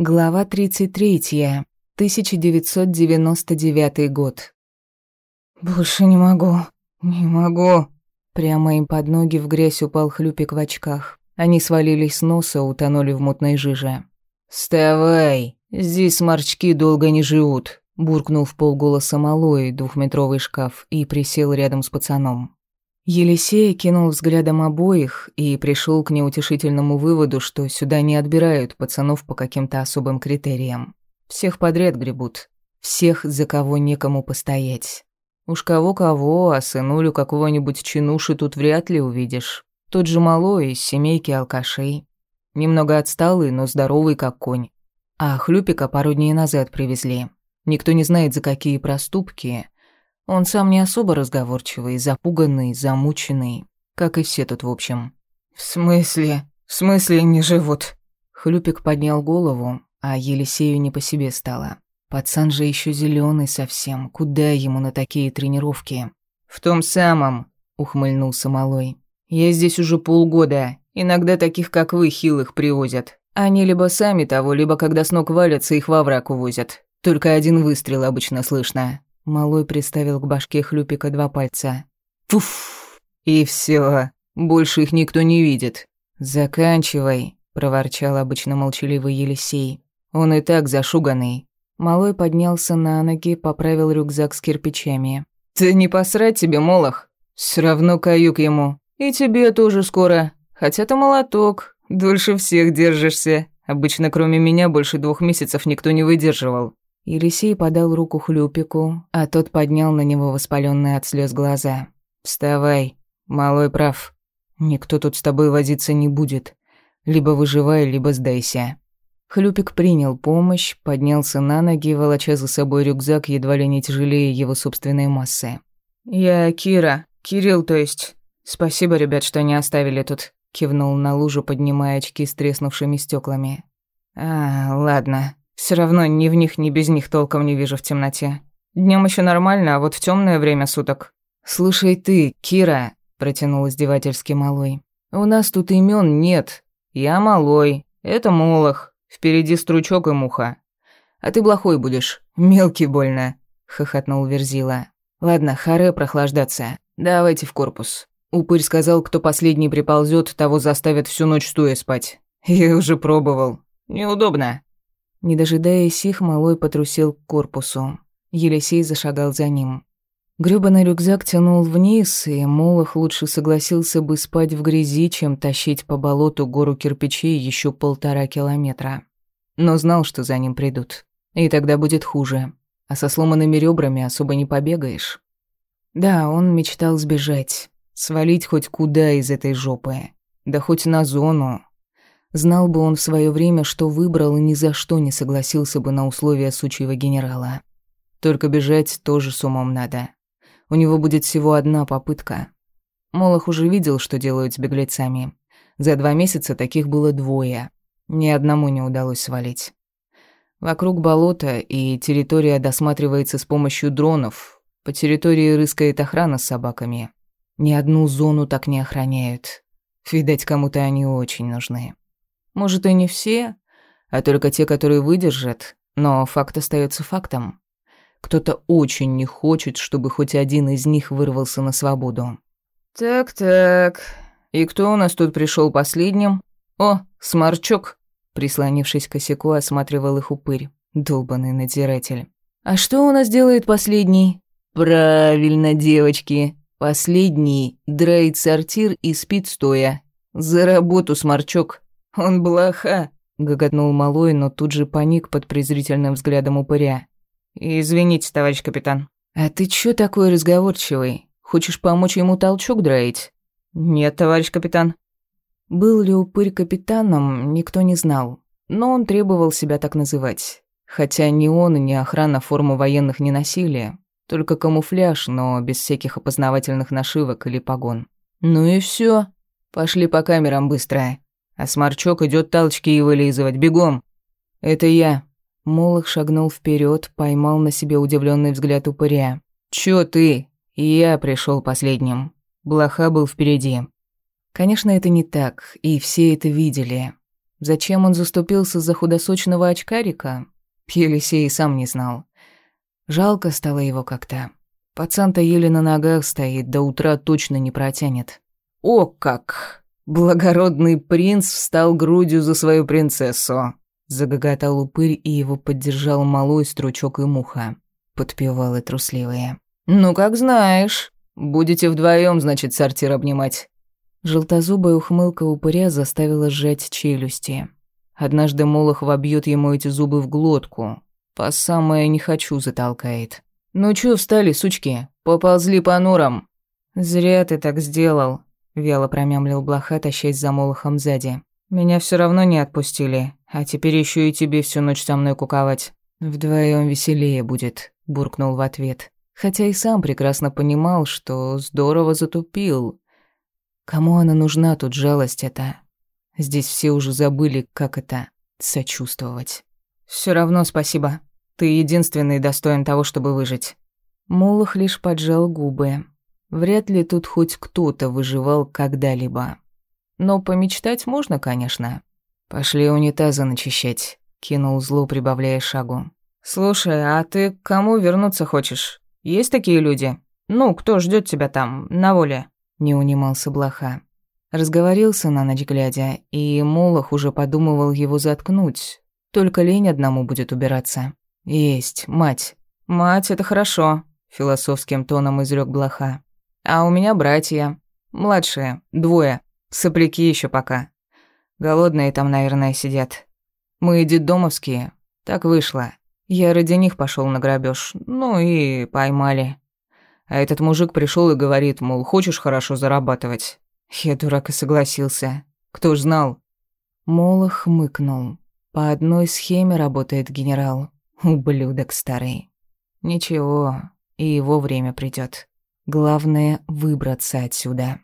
Глава 33. 1999 год. «Больше не могу, не могу». Прямо им под ноги в грязь упал хлюпик в очках. Они свалились с носа, утонули в мутной жиже. «Вставай, здесь сморчки долго не живут», буркнул в полголоса малой двухметровый шкаф и присел рядом с пацаном. Елисей кинул взглядом обоих и пришел к неутешительному выводу, что сюда не отбирают пацанов по каким-то особым критериям. Всех подряд гребут. Всех, за кого некому постоять. Уж кого-кого, а сынулю какого-нибудь чинуши тут вряд ли увидишь. Тот же малой из семейки алкашей. Немного отсталый, но здоровый, как конь. А хлюпика пару дней назад привезли. Никто не знает, за какие проступки, он сам не особо разговорчивый, запуганный, замученный, как и все тут в общем. «В смысле? В смысле не живут?» Хлюпик поднял голову, а Елисею не по себе стало. Пацан же еще зеленый совсем, куда ему на такие тренировки? «В том самом», — ухмыльнулся малой. «Я здесь уже полгода, иногда таких, как вы, хилых привозят. Они либо сами того, либо когда с ног валятся, их во враг увозят. Только один выстрел обычно слышно. Малой приставил к башке хлюпика два пальца. «Пуф! И все. Больше их никто не видит. Заканчивай», — проворчал обычно молчаливый Елисей. «Он и так зашуганный». Малой поднялся на ноги, поправил рюкзак с кирпичами. «Ты не посрать тебе, Молох? Все равно каюк ему. И тебе тоже скоро. Хотя ты молоток, дольше всех держишься. Обычно кроме меня больше двух месяцев никто не выдерживал. Елисей подал руку Хлюпику, а тот поднял на него воспаленные от слез глаза. «Вставай, малой прав. Никто тут с тобой возиться не будет. Либо выживай, либо сдайся». Хлюпик принял помощь, поднялся на ноги, волоча за собой рюкзак, едва ли не тяжелее его собственной массы. «Я Кира. Кирилл, то есть. Спасибо, ребят, что не оставили тут», — кивнул на лужу, поднимая очки с треснувшими стеклами. «А, ладно. Все равно ни в них, ни без них толком не вижу в темноте. Днем еще нормально, а вот в темное время суток. Слушай ты, Кира, протянул издевательски малой. У нас тут имен нет. Я малой, это молох, впереди стручок и муха. А ты плохой будешь, мелкий больно, хохотнул Верзила. Ладно, харе прохлаждаться. Давайте в корпус. Упырь сказал, кто последний приползет, того заставят всю ночь стоя спать. Я уже пробовал. Неудобно. Не дожидаясь их, малой потрусил к корпусу. Елисей зашагал за ним. Грёбаный рюкзак тянул вниз, и Молох лучше согласился бы спать в грязи, чем тащить по болоту гору кирпичей еще полтора километра. Но знал, что за ним придут. И тогда будет хуже. А со сломанными ребрами особо не побегаешь. Да, он мечтал сбежать. Свалить хоть куда из этой жопы. Да хоть на зону, Знал бы он в свое время, что выбрал и ни за что не согласился бы на условия сучьего генерала. Только бежать тоже с умом надо. У него будет всего одна попытка. Молох уже видел, что делают с беглецами. За два месяца таких было двое. Ни одному не удалось свалить. Вокруг болота, и территория досматривается с помощью дронов. По территории рыскает охрана с собаками. Ни одну зону так не охраняют. Видать, кому-то они очень нужны. Может, и не все, а только те, которые выдержат, но факт остается фактом. Кто-то очень не хочет, чтобы хоть один из них вырвался на свободу. «Так-так, и кто у нас тут пришел последним? О, сморчок!» Прислонившись к косяку, осматривал их упырь. Долбанный надзиратель. «А что у нас делает последний?» «Правильно, девочки. Последний драит сортир и спит стоя. За работу, сморчок!» «Он блоха», — гоготнул малой, но тут же паник под презрительным взглядом упыря. «Извините, товарищ капитан». «А ты чё такой разговорчивый? Хочешь помочь ему толчок драить?» «Нет, товарищ капитан». Был ли упырь капитаном, никто не знал, но он требовал себя так называть. Хотя ни он, ни охрана форму военных не носили, только камуфляж, но без всяких опознавательных нашивок или погон. «Ну и всё. Пошли по камерам быстро», а сморчок идет толчки и вылизывать. Бегом!» «Это я». Молох шагнул вперед, поймал на себе удивленный взгляд упыря. «Чё ты?» «Я пришел последним. Блоха был впереди». Конечно, это не так, и все это видели. Зачем он заступился за худосочного очкарика? Елисей сам не знал. Жалко стало его как-то. Пацан-то еле на ногах стоит, до утра точно не протянет. О как! Благородный принц встал грудью за свою принцессу. Загоготал упырь, и его поддержал малой стручок и муха. Подпевалы трусливые. «Ну, как знаешь. Будете вдвоем, значит, сортир обнимать». Желтозубая ухмылка упыря заставила сжать челюсти. Однажды Молох вобьет ему эти зубы в глотку. По самое «не хочу» затолкает. «Ну чё встали, сучки? Поползли по норам». «Зря ты так сделал», — вяло промямлил блоха, тащась за Молохом сзади. «Меня все равно не отпустили, а теперь еще и тебе всю ночь со мной куковать. Вдвоем веселее будет», — буркнул в ответ. Хотя и сам прекрасно понимал, что здорово затупил. Кому она нужна тут жалость эта? Здесь все уже забыли, как это сочувствовать. Все равно спасибо. Ты единственный достоин того, чтобы выжить. Молох лишь поджал губы. Вряд ли тут хоть кто-то выживал когда-либо. Но помечтать можно, конечно. Пошли унитазы начищать, кинул зло, прибавляя шагу. Слушай, а ты к кому вернуться хочешь? Есть такие люди? Ну, кто ждет тебя там, на воле?» Не унимался Блоха. Разговорился на ночь глядя, и Молох уже подумывал его заткнуть. Только лень одному будет убираться. «Есть, мать». «Мать, это хорошо», — философским тоном изрек Блоха. «А у меня братья. Младшие, двое. Сопляки еще пока. Голодные там, наверное, сидят. Мы детдомовские. Так вышло. Я ради них пошел на грабеж, ну и поймали. А этот мужик пришел и говорит, мол, хочешь хорошо зарабатывать? Я дурак и согласился. Кто ж знал? Молох хмыкнул. По одной схеме работает генерал. Ублюдок старый. Ничего, и его время придет. Главное — выбраться отсюда.